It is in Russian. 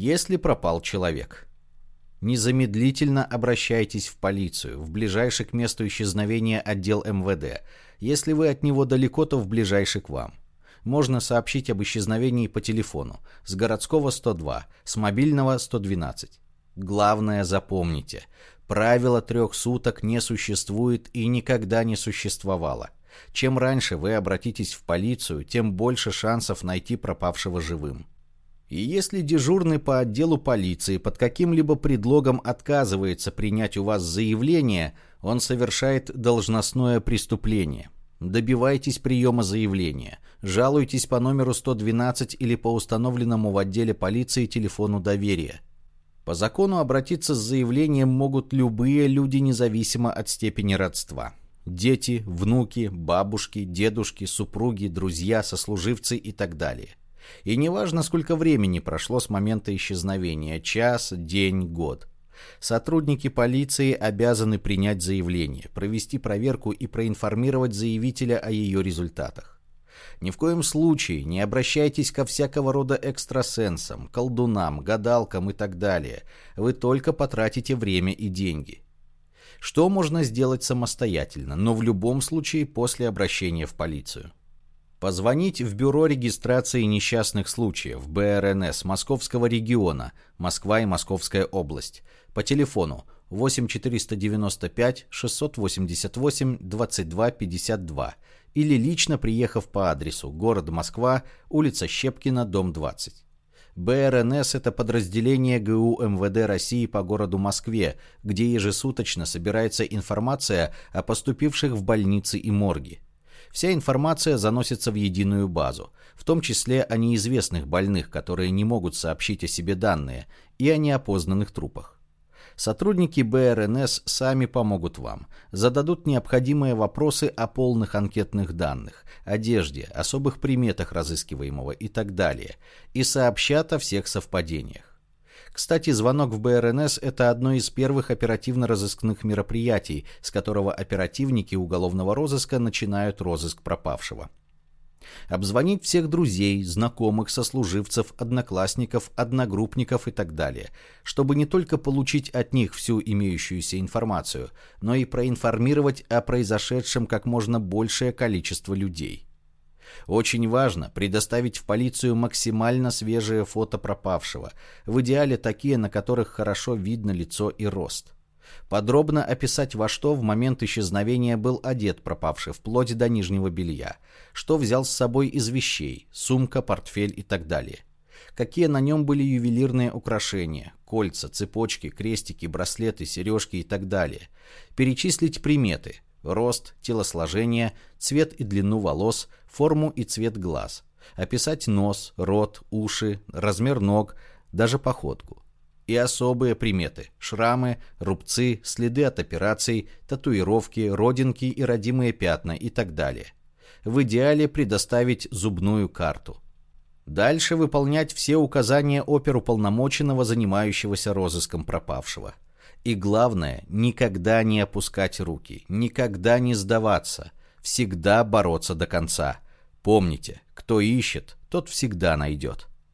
Если пропал человек. Незамедлительно обращайтесь в полицию, в ближайший к месту исчезновения отдел МВД. Если вы от него далеко, то в ближайший к вам. Можно сообщить об исчезновении по телефону с городского 102, с мобильного 112. Главное запомните, правило трех суток не существует и никогда не существовало. Чем раньше вы обратитесь в полицию, тем больше шансов найти пропавшего живым. И если дежурный по отделу полиции под каким-либо предлогом отказывается принять у вас заявление, он совершает должностное преступление. Добивайтесь приема заявления. Жалуйтесь по номеру 112 или по установленному в отделе полиции телефону доверия. По закону обратиться с заявлением могут любые люди независимо от степени родства. Дети, внуки, бабушки, дедушки, супруги, друзья, сослуживцы и так далее. И неважно, сколько времени прошло с момента исчезновения – час, день, год. Сотрудники полиции обязаны принять заявление, провести проверку и проинформировать заявителя о ее результатах. Ни в коем случае не обращайтесь ко всякого рода экстрасенсам, колдунам, гадалкам и так далее. Вы только потратите время и деньги. Что можно сделать самостоятельно, но в любом случае после обращения в полицию? Позвонить в Бюро регистрации несчастных случаев БРНС Московского региона, Москва и Московская область, по телефону 8 495 688 22 52 или лично приехав по адресу город Москва, улица Щепкина, дом 20. БРНС – это подразделение ГУ МВД России по городу Москве, где ежесуточно собирается информация о поступивших в больницы и морги. Вся информация заносится в единую базу, в том числе о неизвестных больных, которые не могут сообщить о себе данные, и о неопознанных трупах. Сотрудники БРНС сами помогут вам, зададут необходимые вопросы о полных анкетных данных, одежде, особых приметах разыскиваемого и так далее, и сообщат о всех совпадениях. Кстати, звонок в БРНС – это одно из первых оперативно-розыскных мероприятий, с которого оперативники уголовного розыска начинают розыск пропавшего. Обзвонить всех друзей, знакомых, сослуживцев, одноклассников, одногруппников и так далее, чтобы не только получить от них всю имеющуюся информацию, но и проинформировать о произошедшем как можно большее количество людей. Очень важно предоставить в полицию максимально свежие фото пропавшего, в идеале такие, на которых хорошо видно лицо и рост. Подробно описать, во что в момент исчезновения был одет пропавший, вплоть до нижнего белья, что взял с собой из вещей, сумка, портфель и так далее. Какие на нем были ювелирные украшения, кольца, цепочки, крестики, браслеты, сережки и так далее. Перечислить приметы – рост, телосложение, цвет и длину волос, форму и цвет глаз, описать нос, рот, уши, размер ног, даже походку. И особые приметы – шрамы, рубцы, следы от операций, татуировки, родинки и родимые пятна и так далее. В идеале предоставить зубную карту. Дальше выполнять все указания оперуполномоченного, занимающегося розыском пропавшего – и главное, никогда не опускать руки, никогда не сдаваться, всегда бороться до конца. Помните, кто ищет, тот всегда найдет.